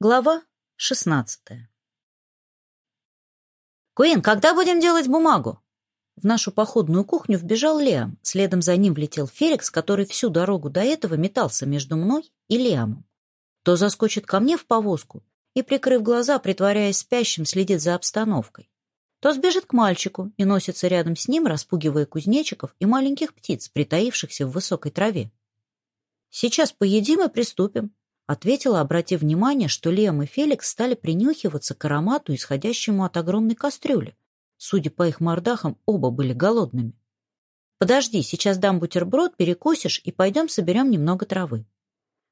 Глава 16 «Куин, когда будем делать бумагу?» В нашу походную кухню вбежал Лиам. Следом за ним влетел Феликс, который всю дорогу до этого метался между мной и Лиамом. То заскочит ко мне в повозку и, прикрыв глаза, притворяясь спящим, следит за обстановкой. То сбежит к мальчику и носится рядом с ним, распугивая кузнечиков и маленьких птиц, притаившихся в высокой траве. «Сейчас поедим и приступим», Ответила, обратив внимание, что Лем и Феликс стали принюхиваться к аромату, исходящему от огромной кастрюли. Судя по их мордахам, оба были голодными. «Подожди, сейчас дам бутерброд, перекусишь и пойдем соберем немного травы».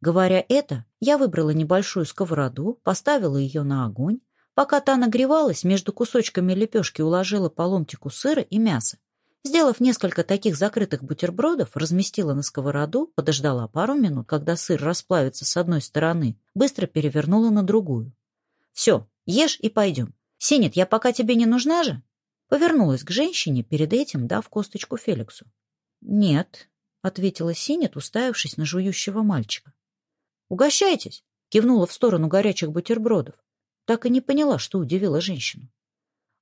Говоря это, я выбрала небольшую сковороду, поставила ее на огонь. Пока та нагревалась, между кусочками лепешки уложила по ломтику сыра и мяса. Сделав несколько таких закрытых бутербродов, разместила на сковороду, подождала пару минут, когда сыр расплавится с одной стороны, быстро перевернула на другую. «Все, ешь и пойдем. Синет, я пока тебе не нужна же?» Повернулась к женщине, перед этим дав косточку Феликсу. «Нет», — ответила Синет, уставившись на жующего мальчика. «Угощайтесь!» — кивнула в сторону горячих бутербродов. Так и не поняла, что удивила женщину.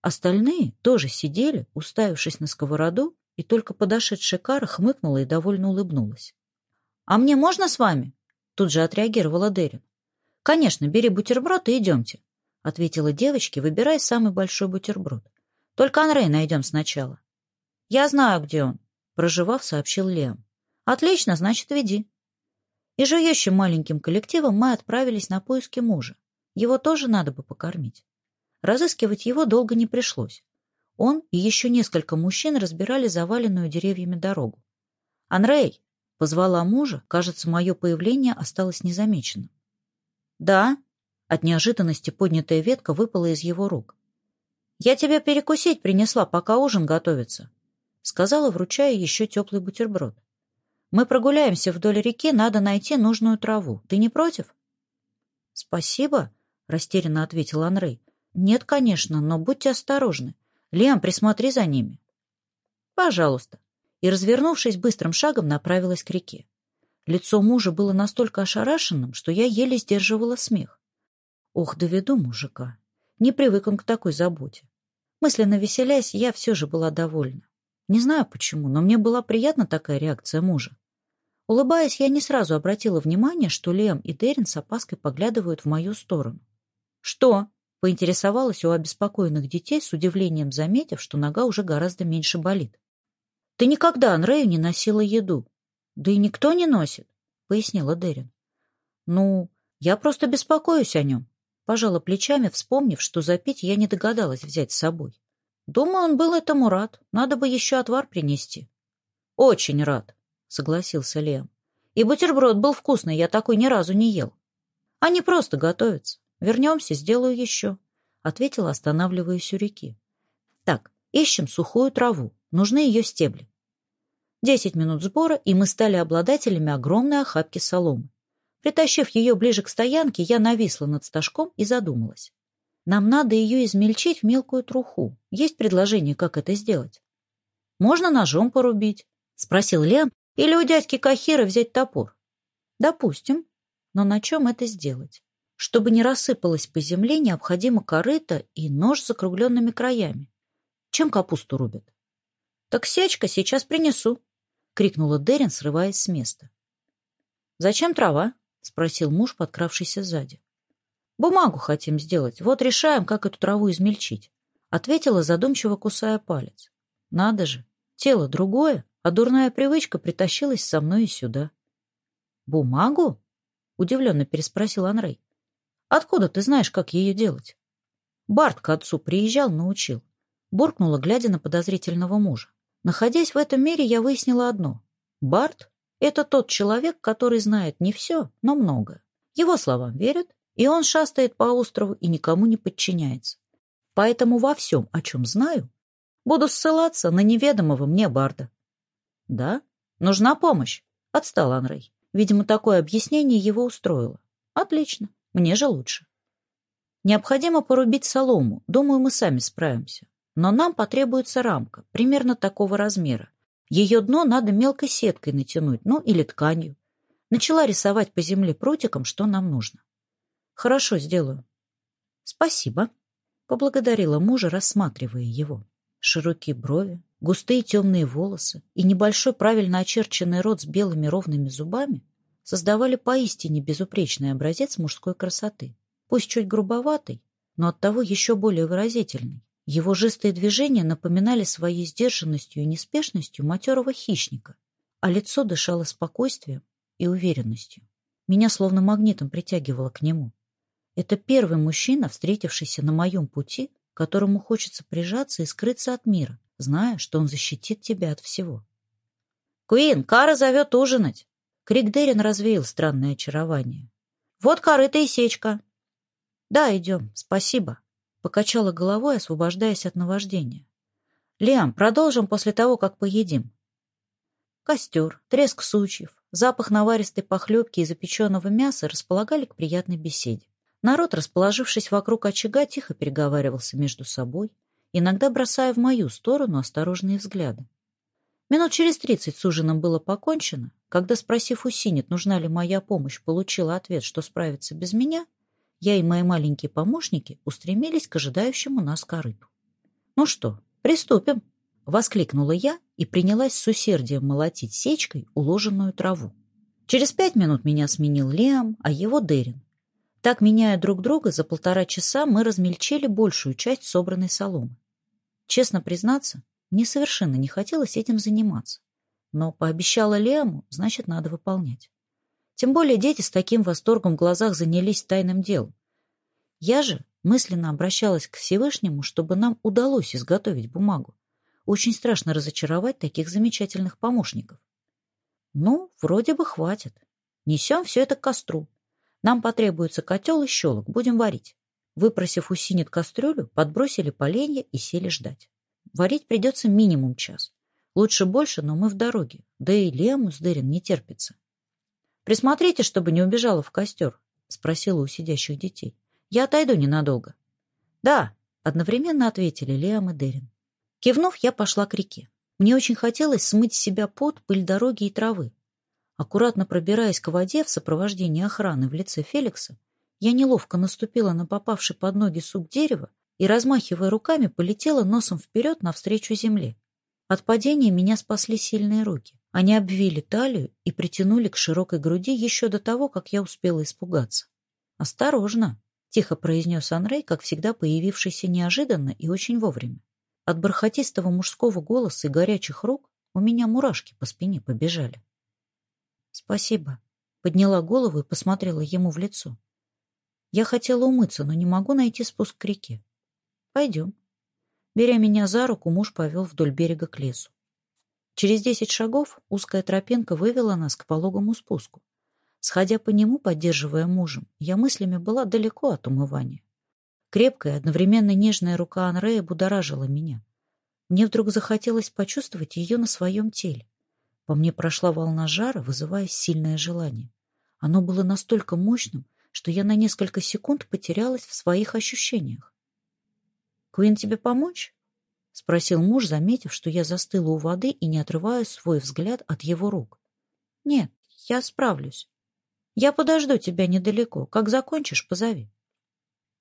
Остальные тоже сидели, уставившись на сковороду, и только подошедшая кара хмыкнула и довольно улыбнулась. «А мне можно с вами?» Тут же отреагировала Дерин. «Конечно, бери бутерброд и идемте», — ответила девочке, выбирая самый большой бутерброд. «Только Анрей найдем сначала». «Я знаю, где он», — проживав, сообщил Лем. «Отлично, значит, веди». И живущим маленьким коллективом мы отправились на поиски мужа. Его тоже надо бы покормить. Разыскивать его долго не пришлось. Он и еще несколько мужчин разбирали заваленную деревьями дорогу. «Анрей!» — позвала мужа. Кажется, мое появление осталось незамеченным. «Да?» — от неожиданности поднятая ветка выпала из его рук. «Я тебя перекусить принесла, пока ужин готовится», — сказала, вручая еще теплый бутерброд. «Мы прогуляемся вдоль реки, надо найти нужную траву. Ты не против?» «Спасибо», — растерянно ответил Анрей. Нет, конечно, но будьте осторожны. Лем, присмотри за ними. Пожалуйста. И, развернувшись быстрым шагом, направилась к реке. Лицо мужа было настолько ошарашенным, что я еле сдерживала смех. Ох, доведу мужика. Не привык он к такой заботе. Мысленно веселясь, я все же была довольна. Не знаю почему, но мне была приятна такая реакция мужа. Улыбаясь, я не сразу обратила внимание, что Лем и Дерин с опаской поглядывают в мою сторону. «Что?» Поинтересовалась у обеспокоенных детей, с удивлением заметив, что нога уже гораздо меньше болит. «Ты никогда Анрею не носила еду. Да и никто не носит», — пояснила Дерин. «Ну, я просто беспокоюсь о нем», — пожала плечами, вспомнив, что запить я не догадалась взять с собой. «Думаю, он был этому рад. Надо бы еще отвар принести». «Очень рад», — согласился Лем. «И бутерброд был вкусный, я такой ни разу не ел. Они просто готовятся. Вернемся, сделаю еще», — ответила, останавливаясь у реки. «Так, ищем сухую траву. Нужны ее стебли». Десять минут сбора, и мы стали обладателями огромной охапки соломы. Притащив ее ближе к стоянке, я нависла над стажком и задумалась. Нам надо ее измельчить в мелкую труху. Есть предложение, как это сделать? Можно ножом порубить, — спросил Лем, или у дядьки Кахира взять топор. Допустим, но на чем это сделать? Чтобы не рассыпалась по земле, необходимо корыто и нож с закругленными краями. Чем капусту рубят? — Так сечка, сейчас принесу! — крикнула Дерин, срываясь с места. — Зачем трава? — спросил муж, подкравшийся сзади. — Бумагу хотим сделать. Вот решаем, как эту траву измельчить. — ответила, задумчиво кусая палец. — Надо же! Тело другое, а дурная привычка притащилась со мной и сюда. — Бумагу? — удивленно переспросил Анрей. Откуда ты знаешь, как ее делать? Барт к отцу приезжал, научил. Буркнула, глядя на подозрительного мужа. Находясь в этом мире, я выяснила одно. Барт — это тот человек, который знает не все, но много. Его словам верят, и он шастает по острову и никому не подчиняется. Поэтому во всем, о чем знаю, буду ссылаться на неведомого мне Барда. — Да? Нужна помощь? — отстал Анрей. Видимо, такое объяснение его устроило. — Отлично. Мне же лучше. Необходимо порубить солому. Думаю, мы сами справимся. Но нам потребуется рамка, примерно такого размера. Ее дно надо мелкой сеткой натянуть, ну или тканью. Начала рисовать по земле прутиком, что нам нужно. Хорошо, сделаю. Спасибо. Поблагодарила мужа, рассматривая его. Широкие брови, густые темные волосы и небольшой правильно очерченный рот с белыми ровными зубами создавали поистине безупречный образец мужской красоты, пусть чуть грубоватый, но оттого еще более выразительный. Его жесты и движения напоминали своей сдержанностью и неспешностью матерого хищника, а лицо дышало спокойствием и уверенностью. Меня словно магнитом притягивало к нему. Это первый мужчина, встретившийся на моем пути, которому хочется прижаться и скрыться от мира, зная, что он защитит тебя от всего. «Куин, Кара зовет ужинать!» Крик Дерин развеял странное очарование. «Вот корыто и сечка!» «Да, идем, спасибо», — покачала головой, освобождаясь от наваждения. «Лиам, продолжим после того, как поедим». Костер, треск сучьев, запах наваристой похлебки и запеченного мяса располагали к приятной беседе. Народ, расположившись вокруг очага, тихо переговаривался между собой, иногда бросая в мою сторону осторожные взгляды. Минут через тридцать с ужином было покончено, когда, спросив у Синет, нужна ли моя помощь, получила ответ, что справится без меня, я и мои маленькие помощники устремились к ожидающему нас корыту. «Ну что, приступим!» — воскликнула я и принялась с усердием молотить сечкой уложенную траву. Через пять минут меня сменил Лиам, а его Дерин. Так, меняя друг друга, за полтора часа мы размельчили большую часть собранной соломы. Честно признаться, мне совершенно не хотелось этим заниматься. Но пообещала Лему, значит, надо выполнять. Тем более дети с таким восторгом в глазах занялись тайным делом. Я же мысленно обращалась к Всевышнему, чтобы нам удалось изготовить бумагу. Очень страшно разочаровать таких замечательных помощников. Ну, вроде бы хватит. Несем все это к костру. Нам потребуется котел и щелок, будем варить. Выпросив у синет кастрюлю, подбросили поленья и сели ждать. Варить придется минимум час. Лучше больше, но мы в дороге. Да и Лему с Дерин не терпится. «Присмотрите, чтобы не убежала в костер», — спросила у сидящих детей. «Я отойду ненадолго». «Да», — одновременно ответили Лиам и Дерин. Кивнув, я пошла к реке. Мне очень хотелось смыть с себя пот, пыль дороги и травы. Аккуратно пробираясь к воде в сопровождении охраны в лице Феликса, я неловко наступила на попавший под ноги сук дерева и, размахивая руками, полетела носом вперед навстречу земле. От падения меня спасли сильные руки. Они обвили талию и притянули к широкой груди еще до того, как я успела испугаться. «Осторожно!» — тихо произнес Анрей, как всегда появившийся неожиданно и очень вовремя. От бархатистого мужского голоса и горячих рук у меня мурашки по спине побежали. «Спасибо», — подняла голову и посмотрела ему в лицо. «Я хотела умыться, но не могу найти спуск к реке. Пойдем. Беря меня за руку, муж повел вдоль берега к лесу. Через десять шагов узкая тропинка вывела нас к пологому спуску. Сходя по нему, поддерживая мужем, я мыслями была далеко от умывания. Крепкая, одновременно нежная рука Анрея будоражила меня. Мне вдруг захотелось почувствовать ее на своем теле. По мне прошла волна жара, вызывая сильное желание. Оно было настолько мощным, что я на несколько секунд потерялась в своих ощущениях. Куин тебе помочь?» — спросил муж, заметив, что я застыла у воды и не отрываю свой взгляд от его рук. «Нет, я справлюсь. Я подожду тебя недалеко. Как закончишь, позови».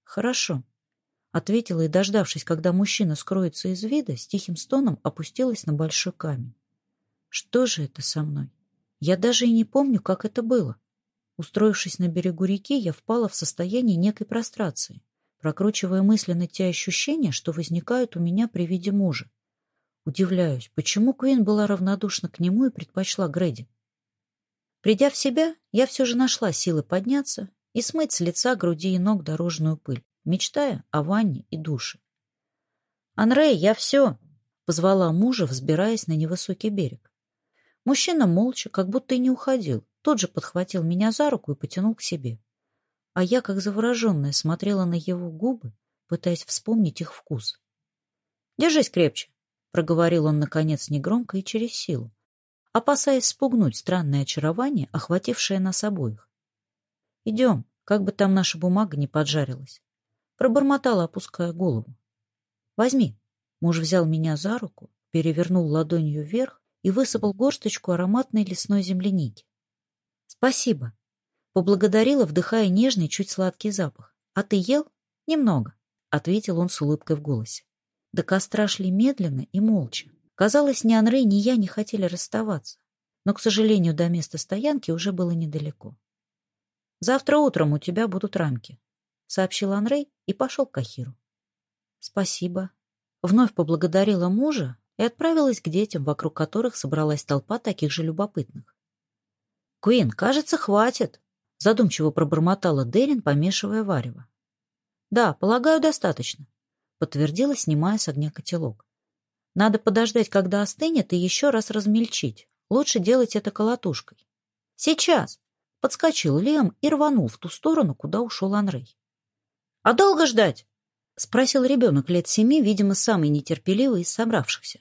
«Хорошо», — ответила и, дождавшись, когда мужчина скроется из вида, с тихим стоном опустилась на большой камень. «Что же это со мной? Я даже и не помню, как это было». Устроившись на берегу реки, я впала в состояние некой прострации прокручивая мысленно те ощущения, что возникают у меня при виде мужа. Удивляюсь, почему Квин была равнодушна к нему и предпочла Грэди. Придя в себя, я все же нашла силы подняться и смыть с лица, груди и ног дорожную пыль, мечтая о ванне и душе. «Анрей, я все!» — позвала мужа, взбираясь на невысокий берег. Мужчина молча, как будто и не уходил, тот же подхватил меня за руку и потянул к себе а я, как завороженная, смотрела на его губы, пытаясь вспомнить их вкус. «Держись крепче», — проговорил он, наконец, негромко и через силу, опасаясь спугнуть странное очарование, охватившее нас обоих. «Идем, как бы там наша бумага не поджарилась», — пробормотала, опуская голову. «Возьми». Муж взял меня за руку, перевернул ладонью вверх и высыпал горсточку ароматной лесной земляники. «Спасибо», Поблагодарила, вдыхая нежный, чуть сладкий запах. «А ты ел?» «Немного», — ответил он с улыбкой в голосе. До костра шли медленно и молча. Казалось, ни Анрей, ни я не хотели расставаться. Но, к сожалению, до места стоянки уже было недалеко. «Завтра утром у тебя будут рамки», — сообщил Анрей и пошел к Кахиру. «Спасибо». Вновь поблагодарила мужа и отправилась к детям, вокруг которых собралась толпа таких же любопытных. «Куин, кажется, хватит!» — задумчиво пробормотала Дерин, помешивая варево. «Да, полагаю, достаточно», — подтвердила, снимая с огня котелок. «Надо подождать, когда остынет, и еще раз размельчить. Лучше делать это колотушкой». «Сейчас!» — подскочил Лем и рванул в ту сторону, куда ушел Анрей. «А долго ждать?» — спросил ребенок лет семи, видимо, самый нетерпеливый из собравшихся.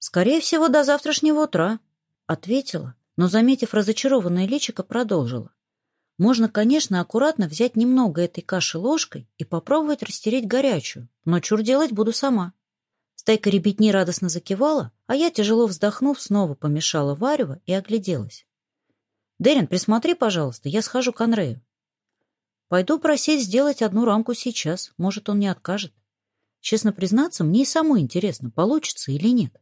«Скорее всего, до завтрашнего утра», — ответила, но, заметив разочарованное личико, продолжила. Можно, конечно, аккуратно взять немного этой каши ложкой и попробовать растереть горячую, но чур делать буду сама. Стайка ребятни радостно закивала, а я, тяжело вздохнув, снова помешала варево и огляделась. «Дерин, присмотри, пожалуйста, я схожу к Анрею». «Пойду просить сделать одну рамку сейчас, может, он не откажет. Честно признаться, мне и самой интересно, получится или нет».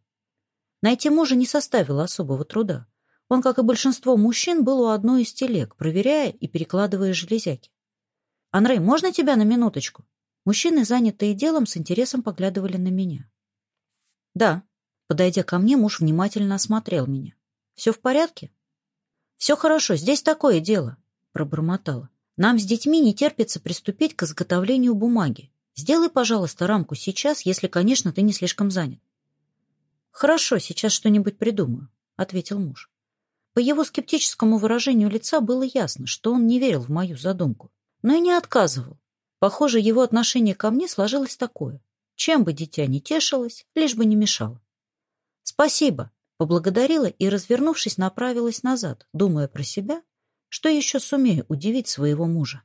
Найти мужа не составило особого труда. Он, как и большинство мужчин, был у одной из телег, проверяя и перекладывая железяки. Анрей, можно тебя на минуточку?» Мужчины, занятые делом, с интересом поглядывали на меня. «Да». Подойдя ко мне, муж внимательно осмотрел меня. «Все в порядке?» «Все хорошо, здесь такое дело», — пробормотала. «Нам с детьми не терпится приступить к изготовлению бумаги. Сделай, пожалуйста, рамку сейчас, если, конечно, ты не слишком занят». «Хорошо, сейчас что-нибудь придумаю», — ответил муж. По его скептическому выражению лица было ясно, что он не верил в мою задумку, но и не отказывал. Похоже, его отношение ко мне сложилось такое. Чем бы дитя не тешилось, лишь бы не мешало. «Спасибо», — поблагодарила и, развернувшись, направилась назад, думая про себя, что еще сумею удивить своего мужа.